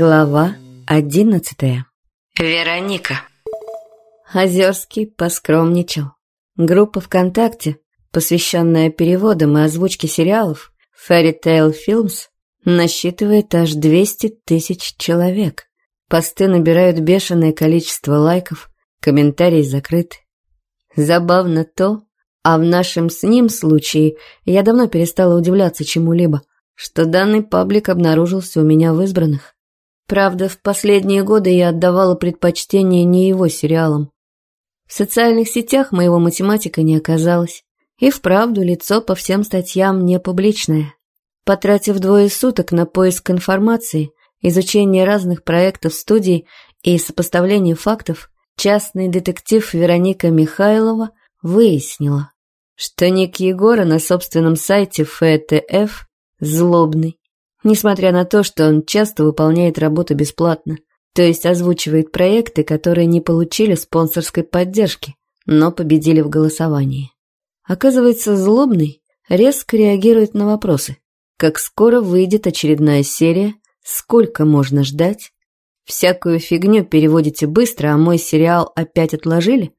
Глава одиннадцатая Вероника Озерский поскромничал. Группа ВКонтакте, посвященная переводам и озвучке сериалов Fairy Tale Films, насчитывает аж 200 тысяч человек. Посты набирают бешеное количество лайков, комментарии закрыты. Забавно то, а в нашем с ним случае я давно перестала удивляться чему-либо, что данный паблик обнаружился у меня в избранных. Правда, в последние годы я отдавала предпочтение не его сериалам. В социальных сетях моего математика не оказалось. И вправду лицо по всем статьям не публичное. Потратив двое суток на поиск информации, изучение разных проектов студий и сопоставление фактов, частный детектив Вероника Михайлова выяснила, что ник Егора на собственном сайте ФТФ злобный, несмотря на то, что он часто выполняет работу бесплатно, то есть озвучивает проекты, которые не получили спонсорской поддержки, но победили в голосовании. Оказывается, злобный резко реагирует на вопросы. Как скоро выйдет очередная серия, сколько можно ждать, всякую фигню переводите быстро, а мой сериал опять отложили?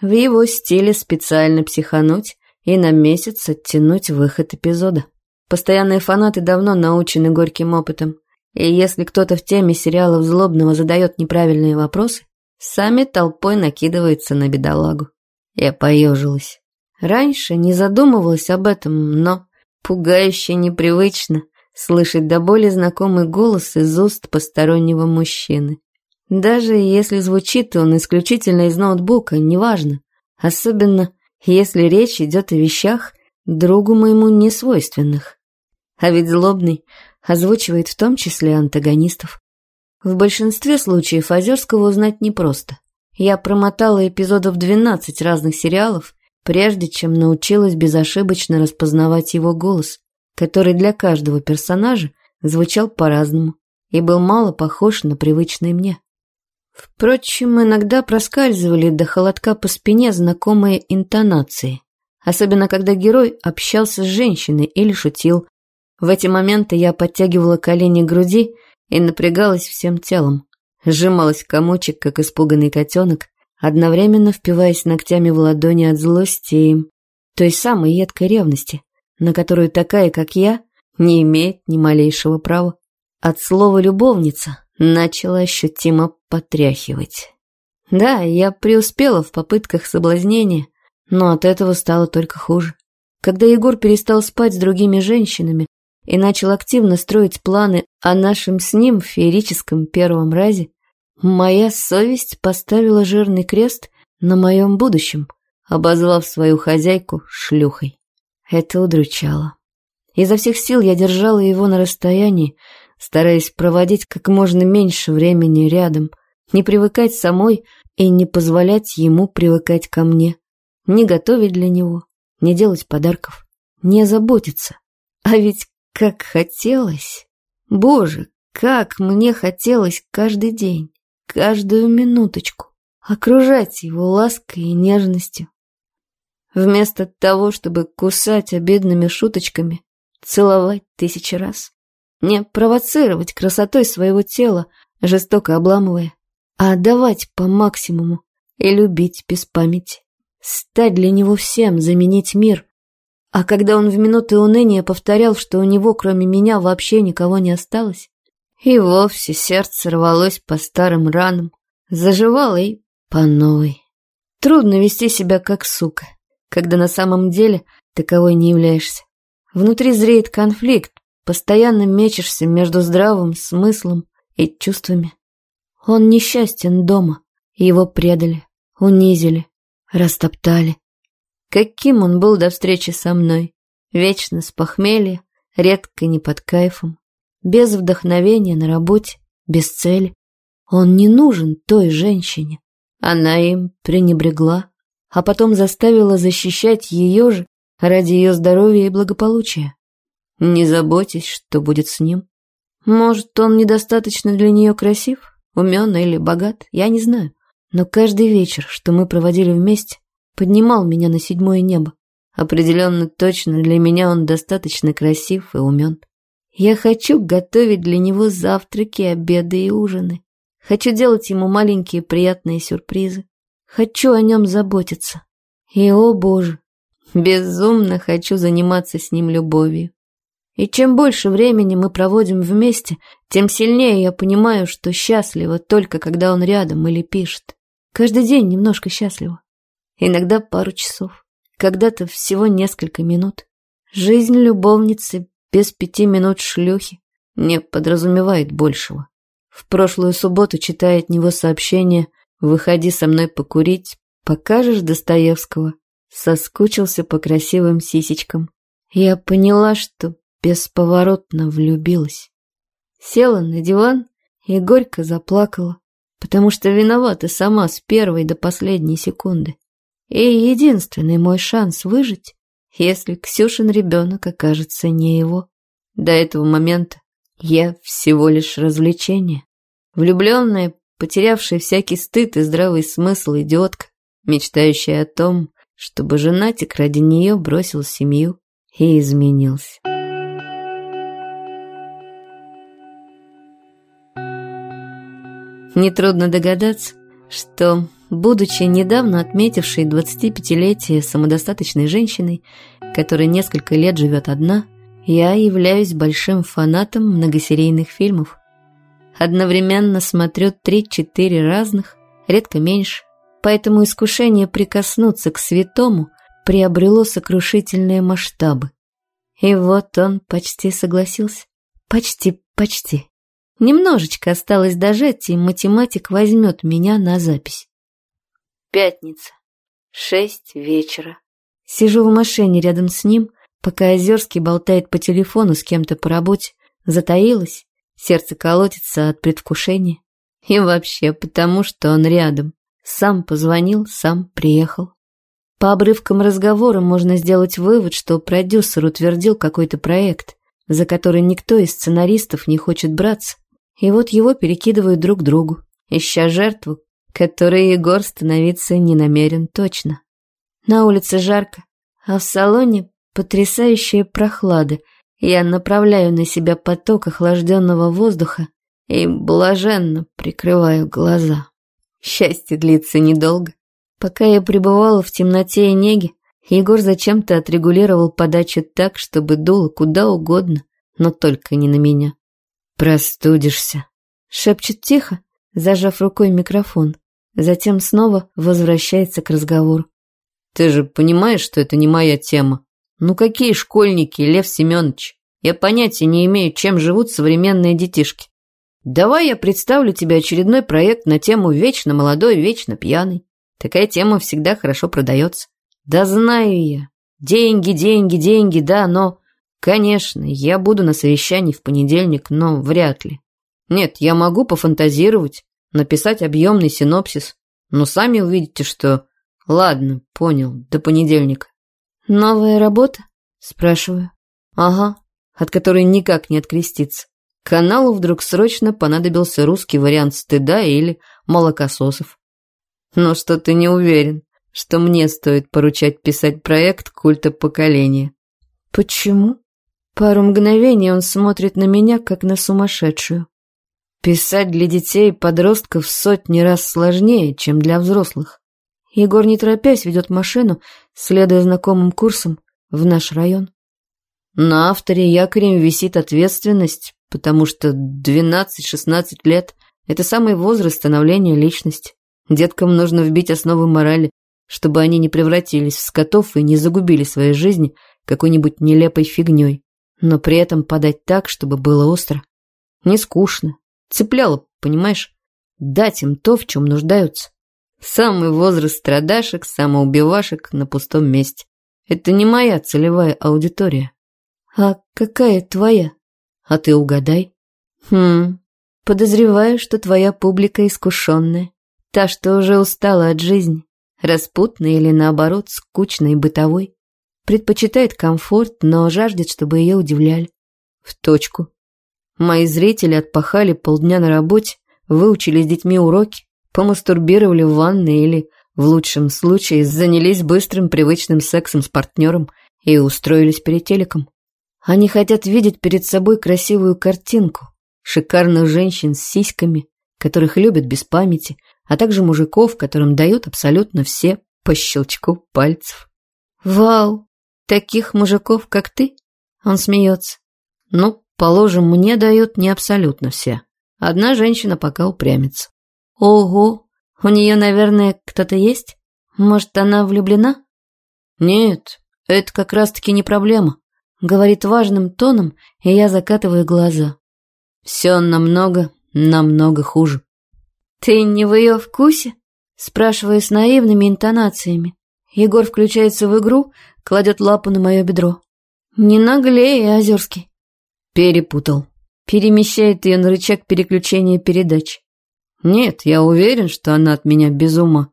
В его стиле специально психануть и на месяц оттянуть выход эпизода. Постоянные фанаты давно научены горьким опытом. И если кто-то в теме сериалов злобного задает неправильные вопросы, сами толпой накидывается на бедолагу. Я поежилась. Раньше не задумывалась об этом, но пугающе непривычно слышать до боли знакомый голос из уст постороннего мужчины. Даже если звучит он исключительно из ноутбука, неважно. Особенно, если речь идет о вещах, другу моему несвойственных. А ведь злобный озвучивает в том числе антагонистов. В большинстве случаев Озерского узнать непросто. Я промотала эпизодов 12 разных сериалов, прежде чем научилась безошибочно распознавать его голос, который для каждого персонажа звучал по-разному и был мало похож на привычный мне. Впрочем, иногда проскальзывали до холодка по спине знакомые интонации, особенно когда герой общался с женщиной или шутил, в эти моменты я подтягивала колени к груди и напрягалась всем телом. Сжималась комочек, как испуганный котенок, одновременно впиваясь ногтями в ладони от злости и той самой едкой ревности, на которую такая, как я, не имеет ни малейшего права. От слова «любовница» начала ощутимо потряхивать. Да, я преуспела в попытках соблазнения, но от этого стало только хуже. Когда Егор перестал спать с другими женщинами, и начал активно строить планы о нашем с ним феерическом первом разе, моя совесть поставила жирный крест на моем будущем, обозвав свою хозяйку шлюхой. Это удручало. Изо всех сил я держала его на расстоянии, стараясь проводить как можно меньше времени рядом, не привыкать самой и не позволять ему привыкать ко мне, не готовить для него, не делать подарков, не заботиться. А ведь как хотелось! Боже, как мне хотелось каждый день, каждую минуточку окружать его лаской и нежностью. Вместо того, чтобы кусать обидными шуточками, целовать тысячи раз. Не провоцировать красотой своего тела, жестоко обламывая, а отдавать по максимуму и любить без памяти. Стать для него всем, заменить мир, а когда он в минуты уныния повторял, что у него кроме меня вообще никого не осталось, и вовсе сердце рвалось по старым ранам, заживало и по новой. Трудно вести себя как сука, когда на самом деле таковой не являешься. Внутри зреет конфликт, постоянно мечешься между здравым смыслом и чувствами. Он несчастен дома, его предали, унизили, растоптали. Каким он был до встречи со мной. Вечно с похмелья, редко не под кайфом. Без вдохновения на работе, без цели. Он не нужен той женщине. Она им пренебрегла, а потом заставила защищать ее же ради ее здоровья и благополучия. Не заботьтесь, что будет с ним. Может, он недостаточно для нее красив, умен или богат, я не знаю. Но каждый вечер, что мы проводили вместе, поднимал меня на седьмое небо. Определенно точно для меня он достаточно красив и умен. Я хочу готовить для него завтраки, обеды и ужины. Хочу делать ему маленькие приятные сюрпризы. Хочу о нем заботиться. И, о боже, безумно хочу заниматься с ним любовью. И чем больше времени мы проводим вместе, тем сильнее я понимаю, что счастлива только когда он рядом или пишет. Каждый день немножко счастлива. Иногда пару часов, когда-то всего несколько минут. Жизнь любовницы без пяти минут шлюхи не подразумевает большего. В прошлую субботу, читая от него сообщение «Выходи со мной покурить, покажешь Достоевского», соскучился по красивым сисечкам. Я поняла, что бесповоротно влюбилась. Села на диван и горько заплакала, потому что виновата сама с первой до последней секунды. И единственный мой шанс выжить, если Ксюшин ребенок окажется не его. До этого момента я всего лишь развлечение. Влюбленная, потерявшая всякий стыд и здравый смысл идиотка, мечтающая о том, чтобы женатик ради нее бросил семью и изменился. Нетрудно догадаться, что, будучи недавно отметившей 25-летие самодостаточной женщиной, которая несколько лет живет одна, я являюсь большим фанатом многосерийных фильмов. Одновременно смотрю 3-4 разных, редко меньше, поэтому искушение прикоснуться к святому приобрело сокрушительные масштабы. И вот он почти согласился. Почти, почти. Немножечко осталось дожать, и математик возьмет меня на запись. Пятница. Шесть вечера. Сижу в машине рядом с ним, пока Озерский болтает по телефону с кем-то по работе. Затаилась, сердце колотится от предвкушения. И вообще потому, что он рядом. Сам позвонил, сам приехал. По обрывкам разговора можно сделать вывод, что продюсер утвердил какой-то проект, за который никто из сценаристов не хочет браться, и вот его перекидывают друг другу, ища жертву, которой Егор становиться не намерен точно. На улице жарко, а в салоне потрясающая прохлада. Я направляю на себя поток охлажденного воздуха и блаженно прикрываю глаза. Счастье длится недолго. Пока я пребывала в темноте и неге, Егор зачем-то отрегулировал подачу так, чтобы дуло куда угодно, но только не на меня. «Простудишься», — шепчет тихо, зажав рукой микрофон. Затем снова возвращается к разговору. «Ты же понимаешь, что это не моя тема? Ну какие школьники, Лев Семенович? Я понятия не имею, чем живут современные детишки. Давай я представлю тебе очередной проект на тему «Вечно молодой, вечно пьяный». Такая тема всегда хорошо продается. Да знаю я. Деньги, деньги, деньги, да, но... Конечно, я буду на совещании в понедельник, но вряд ли. Нет, я могу пофантазировать, написать объемный синопсис, но сами увидите, что... Ладно, понял, до понедельника. Новая работа? Спрашиваю. Ага, от которой никак не откреститься. Каналу вдруг срочно понадобился русский вариант стыда или молокососов. Но что ты не уверен, что мне стоит поручать писать проект культа поколения. Почему? Пару мгновений он смотрит на меня, как на сумасшедшую. Писать для детей и подростков сотни раз сложнее, чем для взрослых. Егор, не торопясь, ведет машину, следуя знакомым курсам, в наш район. На авторе якорем висит ответственность, потому что 12-16 лет – это самый возраст становления личности. Деткам нужно вбить основы морали, чтобы они не превратились в скотов и не загубили свои жизни какой-нибудь нелепой фигней но при этом подать так, чтобы было остро. Не скучно. Цепляло, понимаешь? Дать им то, в чем нуждаются. Самый возраст страдашек, самоубивашек на пустом месте. Это не моя целевая аудитория. А какая твоя? А ты угадай. Хм, подозреваю, что твоя публика искушенная. Та, что уже устала от жизни. Распутная или, наоборот, скучной и бытовой. Предпочитает комфорт, но жаждет, чтобы ее удивляли. В точку. Мои зрители отпахали полдня на работе, выучили с детьми уроки, помастурбировали в ванной или, в лучшем случае, занялись быстрым привычным сексом с партнером и устроились перед телеком. Они хотят видеть перед собой красивую картинку, шикарных женщин с сиськами, которых любят без памяти, а также мужиков, которым дают абсолютно все по щелчку пальцев. «Вау! Таких мужиков, как ты?» Он смеется. «Ну, положим, мне дают не абсолютно все. Одна женщина пока упрямится». «Ого! У нее, наверное, кто-то есть? Может, она влюблена?» «Нет, это как раз-таки не проблема», — говорит важным тоном, и я закатываю глаза. «Все намного, намного хуже». «Ты не в ее вкусе?» Спрашиваю с наивными интонациями. Егор включается в игру, кладет лапу на мое бедро. «Не наглее, Озерский». Перепутал. Перемещает ее на рычаг переключения передач. Нет, я уверен, что она от меня без ума.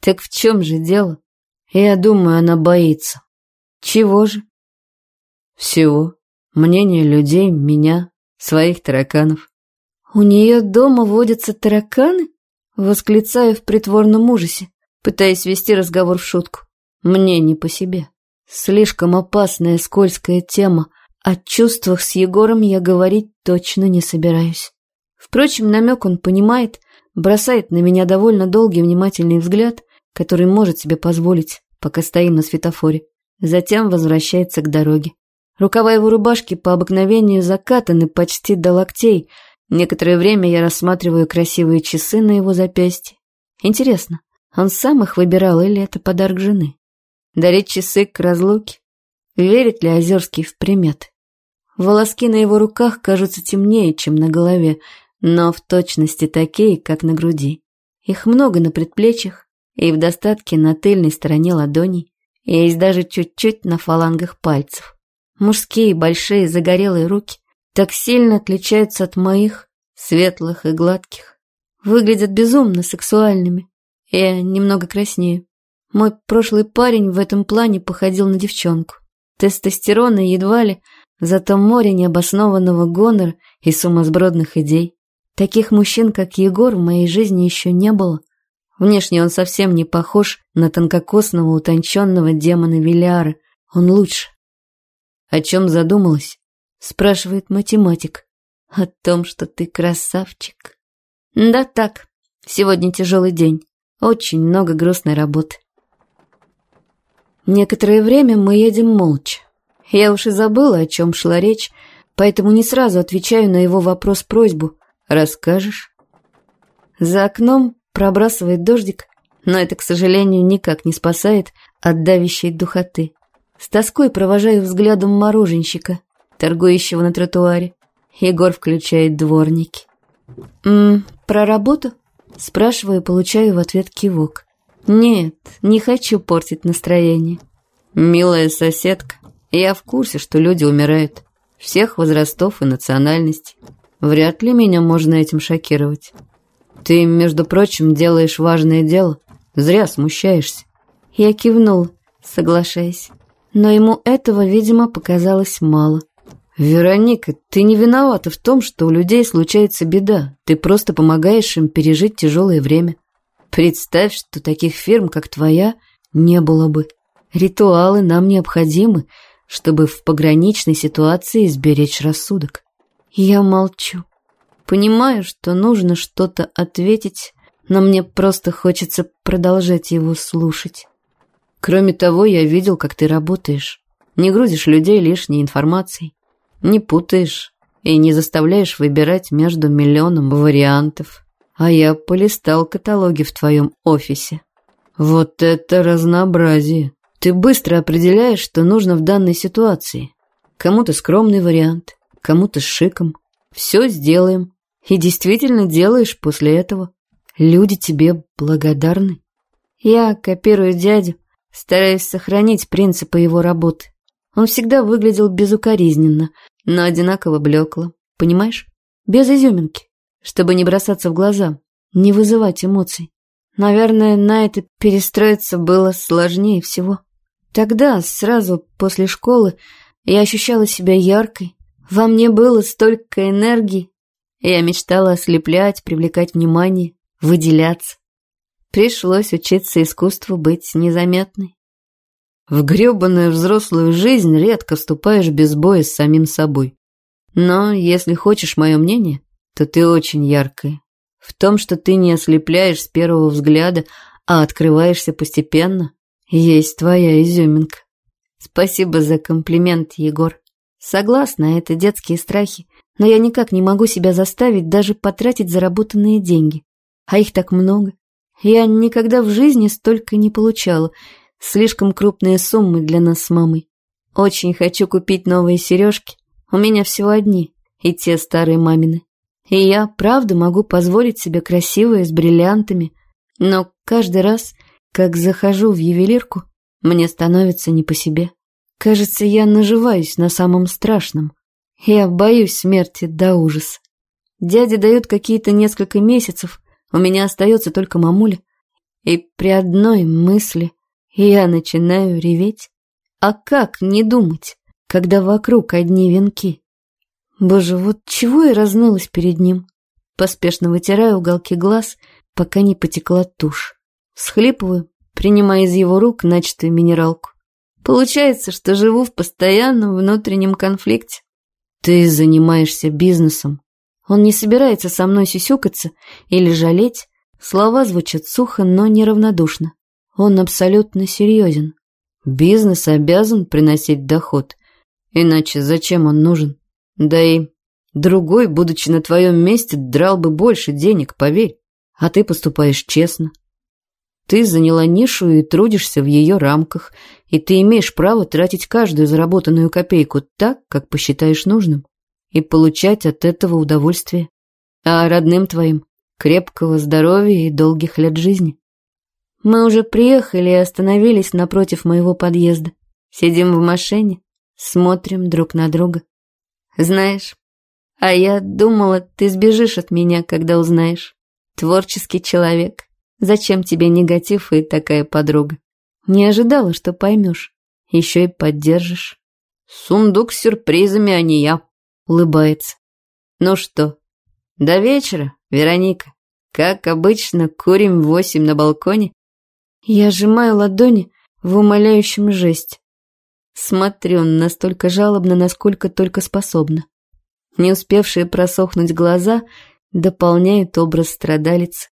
Так в чем же дело? Я думаю, она боится. Чего же? Всего. Мнение людей, меня, своих тараканов. «У нее дома водятся тараканы?» Восклицаю в притворном ужасе, пытаясь вести разговор в шутку. Мне не по себе. Слишком опасная скользкая тема. О чувствах с Егором я говорить точно не собираюсь. Впрочем, намек он понимает, бросает на меня довольно долгий внимательный взгляд, который может себе позволить, пока стоим на светофоре. Затем возвращается к дороге. Рукава его рубашки по обыкновению закатаны почти до локтей – Некоторое время я рассматриваю красивые часы на его запястье. Интересно, он сам их выбирал или это подарок жены? Дарить часы к разлуке? Верит ли Озерский в приметы? Волоски на его руках кажутся темнее, чем на голове, но в точности такие, как на груди. Их много на предплечьях и в достатке на тыльной стороне ладоней, есть даже чуть-чуть на фалангах пальцев. Мужские, большие, загорелые руки так сильно отличаются от моих, светлых и гладких. Выглядят безумно сексуальными. Я немного краснею. Мой прошлый парень в этом плане походил на девчонку. Тестостерона едва ли, зато море необоснованного гонора и сумасбродных идей. Таких мужчин, как Егор, в моей жизни еще не было. Внешне он совсем не похож на тонкокосного утонченного демона Виляра. Он лучше. О чем задумалась? Спрашивает математик. О том, что ты красавчик. Да так, сегодня тяжелый день. Очень много грустной работы. Некоторое время мы едем молча. Я уж и забыла, о чем шла речь, поэтому не сразу отвечаю на его вопрос-просьбу. «Расскажешь?» За окном пробрасывает дождик, но это, к сожалению, никак не спасает от давящей духоты. С тоской провожаю взглядом мороженщика, торгующего на тротуаре. Егор включает дворники. «М про работу?» Спрашиваю, получаю в ответ кивок. «Нет, не хочу портить настроение». «Милая соседка, я в курсе, что люди умирают. Всех возрастов и национальностей. Вряд ли меня можно этим шокировать. Ты, между прочим, делаешь важное дело. Зря смущаешься». Я кивнул, соглашаясь. Но ему этого, видимо, показалось мало. «Вероника, ты не виновата в том, что у людей случается беда. Ты просто помогаешь им пережить тяжелое время. Представь, что таких фирм, как твоя, не было бы. Ритуалы нам необходимы, чтобы в пограничной ситуации сберечь рассудок». Я молчу. Понимаю, что нужно что-то ответить, но мне просто хочется продолжать его слушать. Кроме того, я видел, как ты работаешь. Не грузишь людей лишней информацией не путаешь и не заставляешь выбирать между миллионом вариантов. А я полистал каталоги в твоем офисе. Вот это разнообразие. Ты быстро определяешь, что нужно в данной ситуации. Кому-то скромный вариант, кому-то с шиком. Все сделаем. И действительно делаешь после этого. Люди тебе благодарны. Я копирую дядю, стараюсь сохранить принципы его работы. Он всегда выглядел безукоризненно, но одинаково блекло. Понимаешь? Без изюминки. Чтобы не бросаться в глаза, не вызывать эмоций. Наверное, на это перестроиться было сложнее всего. Тогда, сразу после школы, я ощущала себя яркой. Во мне было столько энергии. Я мечтала ослеплять, привлекать внимание, выделяться. Пришлось учиться искусству быть незаметной. В грёбаную взрослую жизнь редко вступаешь без боя с самим собой. Но если хочешь мое мнение, то ты очень яркая. В том, что ты не ослепляешь с первого взгляда, а открываешься постепенно, есть твоя изюминка. Спасибо за комплимент, Егор. Согласна, это детские страхи, но я никак не могу себя заставить даже потратить заработанные деньги. А их так много. Я никогда в жизни столько не получала. Слишком крупные суммы для нас с мамой. Очень хочу купить новые сережки. У меня всего одни, и те старые мамины. И я, правда, могу позволить себе красивые, с бриллиантами. Но каждый раз, как захожу в ювелирку, мне становится не по себе. Кажется, я наживаюсь на самом страшном. Я боюсь смерти до ужаса. Дядя дает какие-то несколько месяцев, у меня остается только мамуля. И при одной мысли я начинаю реветь. А как не думать, когда вокруг одни венки? Боже, вот чего я разнулась перед ним? Поспешно вытираю уголки глаз, пока не потекла тушь. Схлипываю, принимая из его рук начатую минералку. Получается, что живу в постоянном внутреннем конфликте. Ты занимаешься бизнесом. Он не собирается со мной сюсюкаться или жалеть. Слова звучат сухо, но неравнодушно. Он абсолютно серьезен. Бизнес обязан приносить доход. Иначе зачем он нужен? Да и другой, будучи на твоем месте, драл бы больше денег, поверь. А ты поступаешь честно. Ты заняла нишу и трудишься в ее рамках, и ты имеешь право тратить каждую заработанную копейку так, как посчитаешь нужным, и получать от этого удовольствие. А родным твоим крепкого здоровья и долгих лет жизни. Мы уже приехали и остановились напротив моего подъезда. Сидим в машине, смотрим друг на друга. Знаешь, а я думала, ты сбежишь от меня, когда узнаешь. Творческий человек. Зачем тебе негатив и такая подруга? Не ожидала, что поймешь. Еще и поддержишь. Сундук с сюрпризами, а не я. Улыбается. Ну что, до вечера, Вероника. Как обычно, курим восемь на балконе. Я сжимаю ладони в умоляющем жесте. Смотрю настолько жалобно, насколько только способна. Не успевшие просохнуть глаза дополняют образ страдалицы.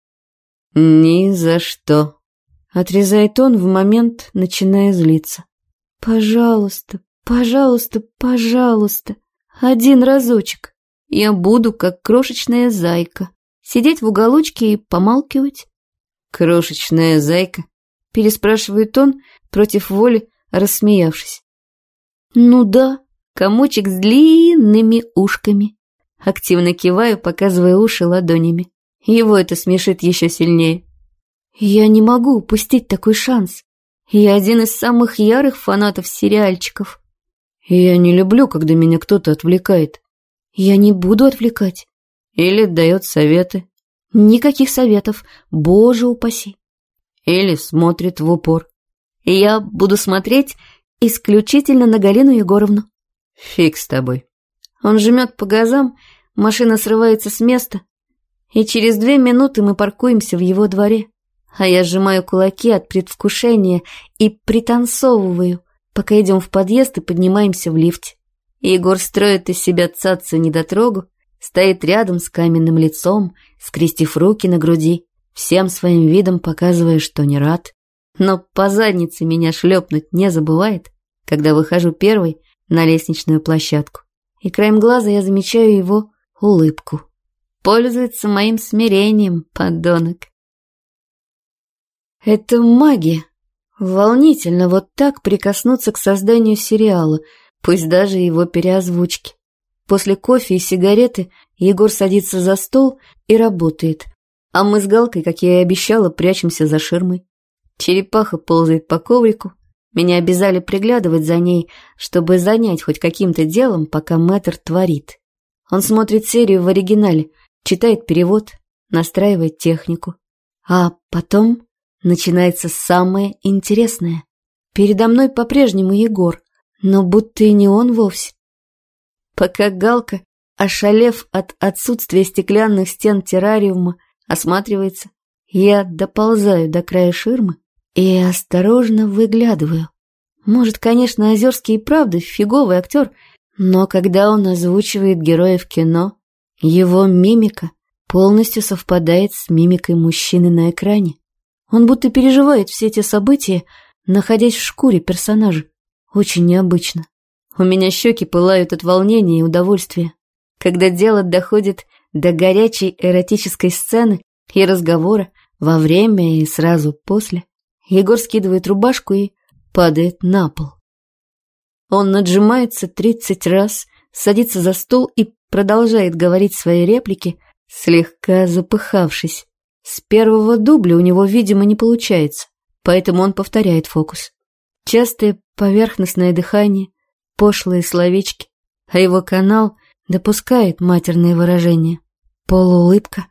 «Ни за что», — отрезает он в момент, начиная злиться. «Пожалуйста, пожалуйста, пожалуйста, один разочек. Я буду, как крошечная зайка, сидеть в уголочке и помалкивать». «Крошечная зайка?» — переспрашивает он, против воли рассмеявшись. «Ну да, комочек с длинными ушками». Активно киваю, показывая уши ладонями. Его это смешит еще сильнее. Я не могу упустить такой шанс. Я один из самых ярых фанатов сериальчиков. Я не люблю, когда меня кто-то отвлекает. Я не буду отвлекать. Или дает советы. Никаких советов, боже упаси. Или смотрит в упор. Я буду смотреть исключительно на Галину Егоровну. Фиг с тобой. Он жмет по газам, машина срывается с места, и через две минуты мы паркуемся в его дворе, а я сжимаю кулаки от предвкушения и пританцовываю, пока идем в подъезд и поднимаемся в лифте. Егор строит из себя цацу недотрогу, стоит рядом с каменным лицом, скрестив руки на груди, всем своим видом показывая, что не рад. Но по заднице меня шлепнуть не забывает, когда выхожу первой на лестничную площадку. И краем глаза я замечаю его улыбку. Пользуется моим смирением, подонок. Это магия. Волнительно вот так прикоснуться к созданию сериала, пусть даже его переозвучки. После кофе и сигареты Егор садится за стол и работает, а мы с Галкой, как я и обещала, прячемся за ширмой. Черепаха ползает по коврику. Меня обязали приглядывать за ней, чтобы занять хоть каким-то делом, пока мэтр творит. Он смотрит серию в оригинале – читает перевод, настраивает технику. А потом начинается самое интересное. Передо мной по-прежнему Егор, но будто и не он вовсе. Пока Галка, ошалев от отсутствия стеклянных стен террариума, осматривается, я доползаю до края ширмы и осторожно выглядываю. Может, конечно, Озерский и правда фиговый актер, но когда он озвучивает героев кино, его мимика полностью совпадает с мимикой мужчины на экране. Он будто переживает все эти события, находясь в шкуре персонажа. Очень необычно. У меня щеки пылают от волнения и удовольствия. Когда дело доходит до горячей эротической сцены и разговора во время и сразу после, Егор скидывает рубашку и падает на пол. Он наджимается тридцать раз, садится за стол и продолжает говорить свои реплики, слегка запыхавшись. С первого дубля у него, видимо, не получается, поэтому он повторяет фокус. Частое поверхностное дыхание, пошлые словечки, а его канал допускает матерные выражения. Полуулыбка.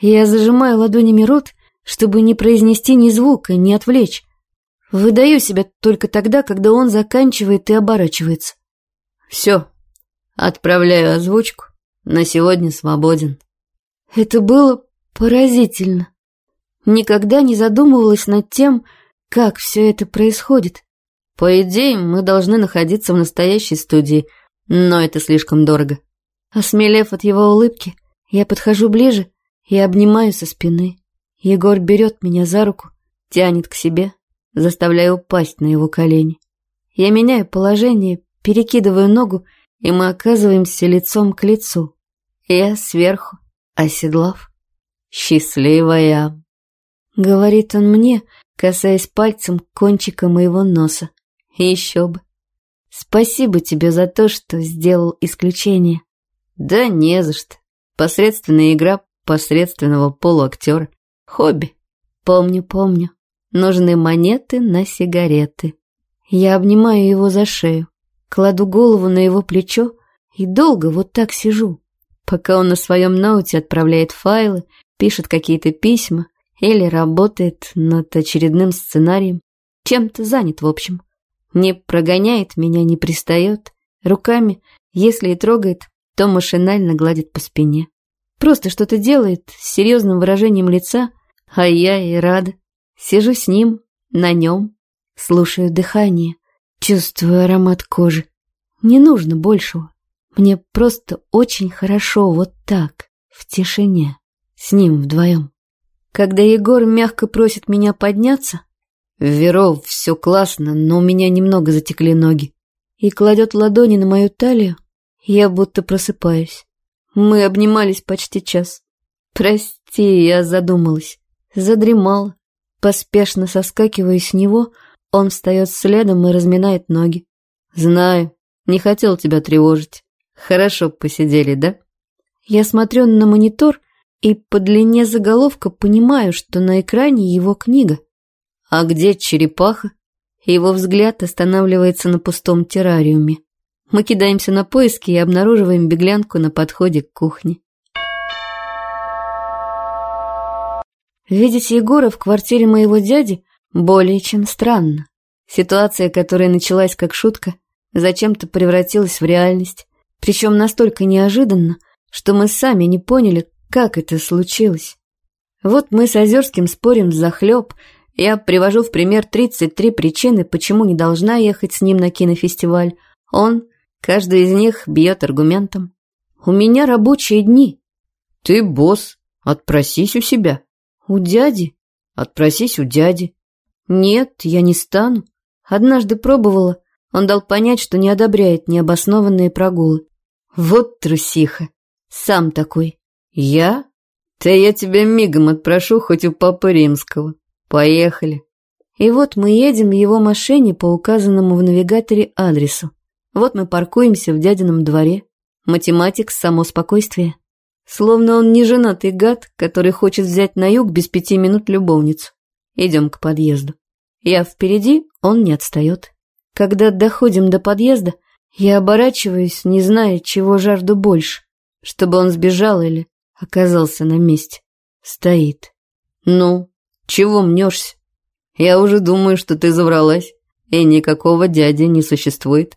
Я зажимаю ладонями рот, чтобы не произнести ни звука, не отвлечь. Выдаю себя только тогда, когда он заканчивает и оборачивается. Все, отправляю озвучку. На сегодня свободен. Это было поразительно. Никогда не задумывалась над тем, как все это происходит. По идее, мы должны находиться в настоящей студии, но это слишком дорого. Осмелев от его улыбки, я подхожу ближе и обнимаю со спины. Егор берет меня за руку, тянет к себе, заставляя упасть на его колени. Я меняю положение, перекидываю ногу, и мы оказываемся лицом к лицу. Я сверху, оседлав. «Счастливая!» — говорит он мне, касаясь пальцем кончика моего носа. Еще бы. Спасибо тебе за то, что сделал исключение. Да не за что. Посредственная игра посредственного полуактера. Хобби. Помню, помню. Нужны монеты на сигареты. Я обнимаю его за шею, кладу голову на его плечо и долго вот так сижу, пока он на своем ноуте отправляет файлы, пишет какие-то письма или работает над очередным сценарием. Чем-то занят, в общем. Не прогоняет меня, не пристает. Руками, если и трогает, то машинально гладит по спине. Просто что-то делает с серьезным выражением лица, а я и рада. Сижу с ним, на нем, слушаю дыхание, чувствую аромат кожи. Не нужно большего. Мне просто очень хорошо вот так, в тишине, с ним вдвоем. Когда Егор мягко просит меня подняться, «Веров, все классно, но у меня немного затекли ноги». И кладет ладони на мою талию, я будто просыпаюсь. Мы обнимались почти час. Прости, я задумалась. Задремала. Поспешно соскакивая с него, он встает следом и разминает ноги. Знаю, не хотел тебя тревожить. Хорошо посидели, да? Я смотрю на монитор и по длине заголовка понимаю, что на экране его книга. «А где черепаха?» Его взгляд останавливается на пустом террариуме. Мы кидаемся на поиски и обнаруживаем беглянку на подходе к кухне. Видеть Егора в квартире моего дяди более чем странно. Ситуация, которая началась как шутка, зачем-то превратилась в реальность, причем настолько неожиданно, что мы сами не поняли, как это случилось. Вот мы с Озерским спорим захлеб, я привожу в пример 33 причины, почему не должна ехать с ним на кинофестиваль. Он, каждый из них, бьет аргументом. У меня рабочие дни. Ты босс, отпросись у себя. У дяди? Отпросись у дяди. Нет, я не стану. Однажды пробовала. Он дал понять, что не одобряет необоснованные прогулы. Вот трусиха. Сам такой. Я? Да я тебя мигом отпрошу хоть у папы римского. Поехали. И вот мы едем в его машине по указанному в навигаторе адресу. Вот мы паркуемся в дядином дворе. Математик само спокойствие. Словно он не женатый гад, который хочет взять на юг без пяти минут любовницу. Идем к подъезду. Я впереди, он не отстает. Когда доходим до подъезда, я оборачиваюсь, не зная, чего жажду больше. Чтобы он сбежал или оказался на месте. Стоит. Ну, чего мнешься? Я уже думаю, что ты завралась, и никакого дяди не существует.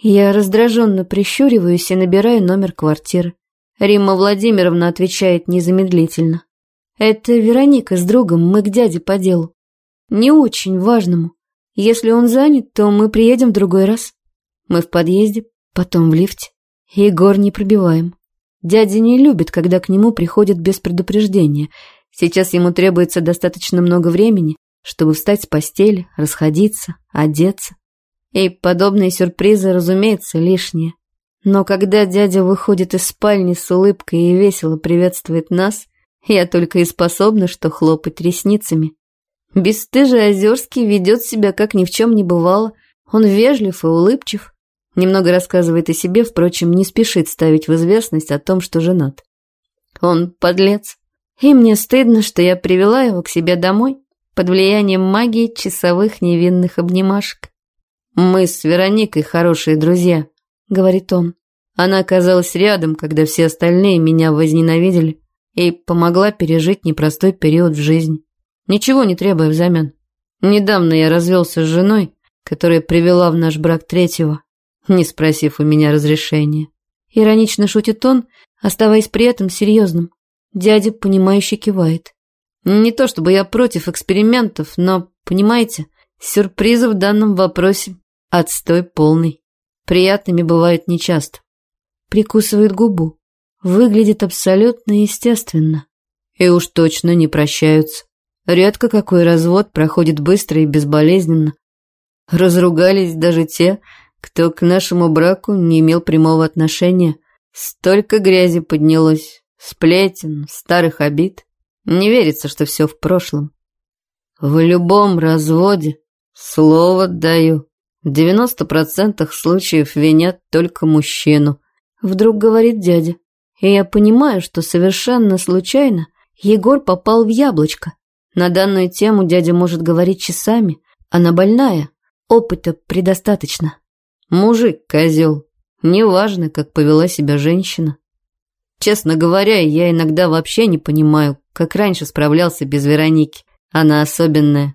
Я раздраженно прищуриваюсь и набираю номер квартиры. Римма Владимировна отвечает незамедлительно. Это Вероника с другом, мы к дяде по делу. Не очень важному. Если он занят, то мы приедем в другой раз. Мы в подъезде, потом в лифте. Егор не пробиваем. Дядя не любит, когда к нему приходят без предупреждения. Сейчас ему требуется достаточно много времени, чтобы встать с постели, расходиться, одеться. И подобные сюрпризы, разумеется, лишние. Но когда дядя выходит из спальни с улыбкой и весело приветствует нас, я только и способна, что хлопать ресницами. Бесстыжий Озерский ведет себя, как ни в чем не бывало. Он вежлив и улыбчив. Немного рассказывает о себе, впрочем, не спешит ставить в известность о том, что женат. Он подлец. И мне стыдно, что я привела его к себе домой под влиянием магии часовых невинных обнимашек. «Мы с Вероникой хорошие друзья», — говорит он. Она оказалась рядом, когда все остальные меня возненавидели, и помогла пережить непростой период в жизни, ничего не требуя взамен. Недавно я развелся с женой, которая привела в наш брак третьего, не спросив у меня разрешения. Иронично шутит он, оставаясь при этом серьезным. Дядя, понимающе кивает. Не то чтобы я против экспериментов, но, понимаете, сюрпризы в данном вопросе отстой полный. Приятными бывает нечасто. Прикусывает губу. Выглядит абсолютно естественно. И уж точно не прощаются. Редко какой развод проходит быстро и безболезненно. Разругались даже те, кто к нашему браку не имел прямого отношения. Столько грязи поднялось, сплетен, старых обид. Не верится, что все в прошлом. В любом разводе, слово даю, в 90% случаев винят только мужчину. Вдруг говорит дядя. И я понимаю, что совершенно случайно Егор попал в яблочко. На данную тему дядя может говорить часами. Она больная, опыта предостаточно. Мужик, козел. Неважно, как повела себя женщина. Честно говоря, я иногда вообще не понимаю, как раньше справлялся без Вероники. Она особенная.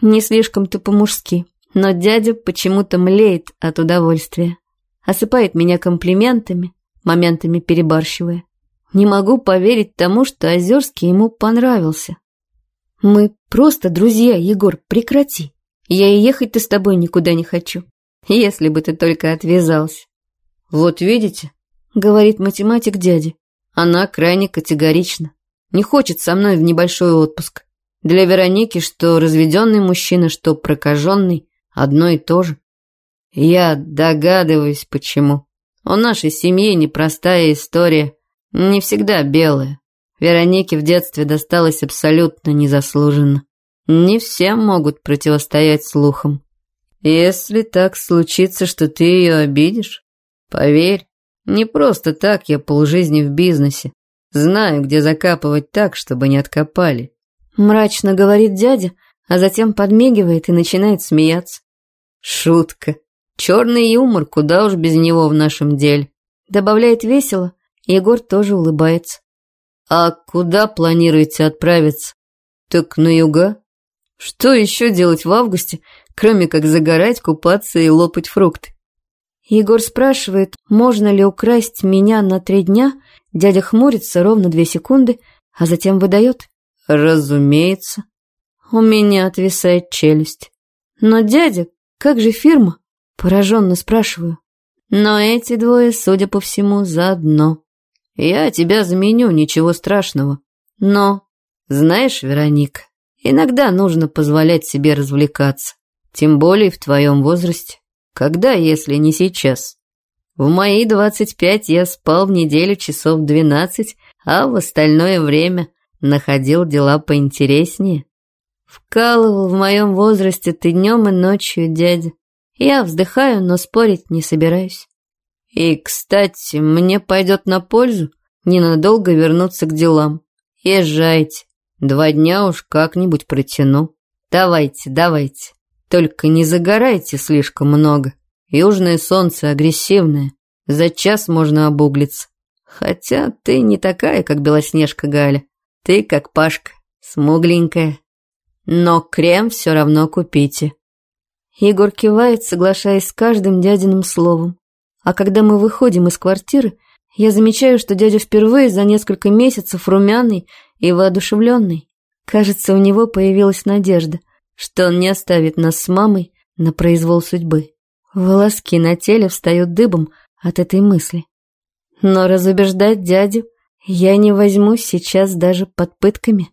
Не слишком-то по-мужски, но дядя почему-то млеет от удовольствия. Осыпает меня комплиментами, моментами перебарщивая. Не могу поверить тому, что Озерский ему понравился. Мы просто друзья, Егор, прекрати. Я и ехать-то с тобой никуда не хочу. Если бы ты только отвязался. Вот видите, говорит математик дяди. Она крайне категорична. Не хочет со мной в небольшой отпуск. Для Вероники, что разведенный мужчина, что прокаженный, одно и то же. Я догадываюсь, почему. У нашей семьи непростая история, не всегда белая. Веронике в детстве досталось абсолютно незаслуженно. Не все могут противостоять слухам. Если так случится, что ты ее обидишь, поверь, не просто так я полжизни в бизнесе. Знаю, где закапывать так, чтобы не откопали. Мрачно говорит дядя, а затем подмигивает и начинает смеяться. Шутка. Черный юмор, куда уж без него в нашем деле. Добавляет весело, Егор тоже улыбается. А куда планируете отправиться? Так на юга? Что еще делать в августе, кроме как загорать, купаться и лопать фрукты? Егор спрашивает, можно ли украсть меня на три дня, дядя хмурится ровно две секунды, а затем выдает. Разумеется. У меня отвисает челюсть. Но дядя, как же фирма? Пораженно спрашиваю. Но эти двое, судя по всему, заодно. Я тебя заменю, ничего страшного. Но, знаешь, Вероник, иногда нужно позволять себе развлекаться. Тем более в твоем возрасте. Когда, если не сейчас? В мои двадцать пять я спал в неделю часов двенадцать, а в остальное время находил дела поинтереснее. Вкалывал в моем возрасте ты днем и ночью, дядя. Я вздыхаю, но спорить не собираюсь. И, кстати, мне пойдет на пользу ненадолго вернуться к делам. Езжайте. Два дня уж как-нибудь протяну. Давайте, давайте. Только не загорайте слишком много. Южное солнце агрессивное. За час можно обуглиться. Хотя ты не такая, как Белоснежка Галя. Ты как Пашка, смугленькая. Но крем все равно купите. Егор кивает, соглашаясь с каждым дядиным словом. А когда мы выходим из квартиры, я замечаю, что дядя впервые за несколько месяцев румяный и воодушевленный. Кажется, у него появилась надежда – что он не оставит нас с мамой на произвол судьбы. Волоски на теле встают дыбом от этой мысли. Но разубеждать дядю я не возьмусь сейчас даже под пытками.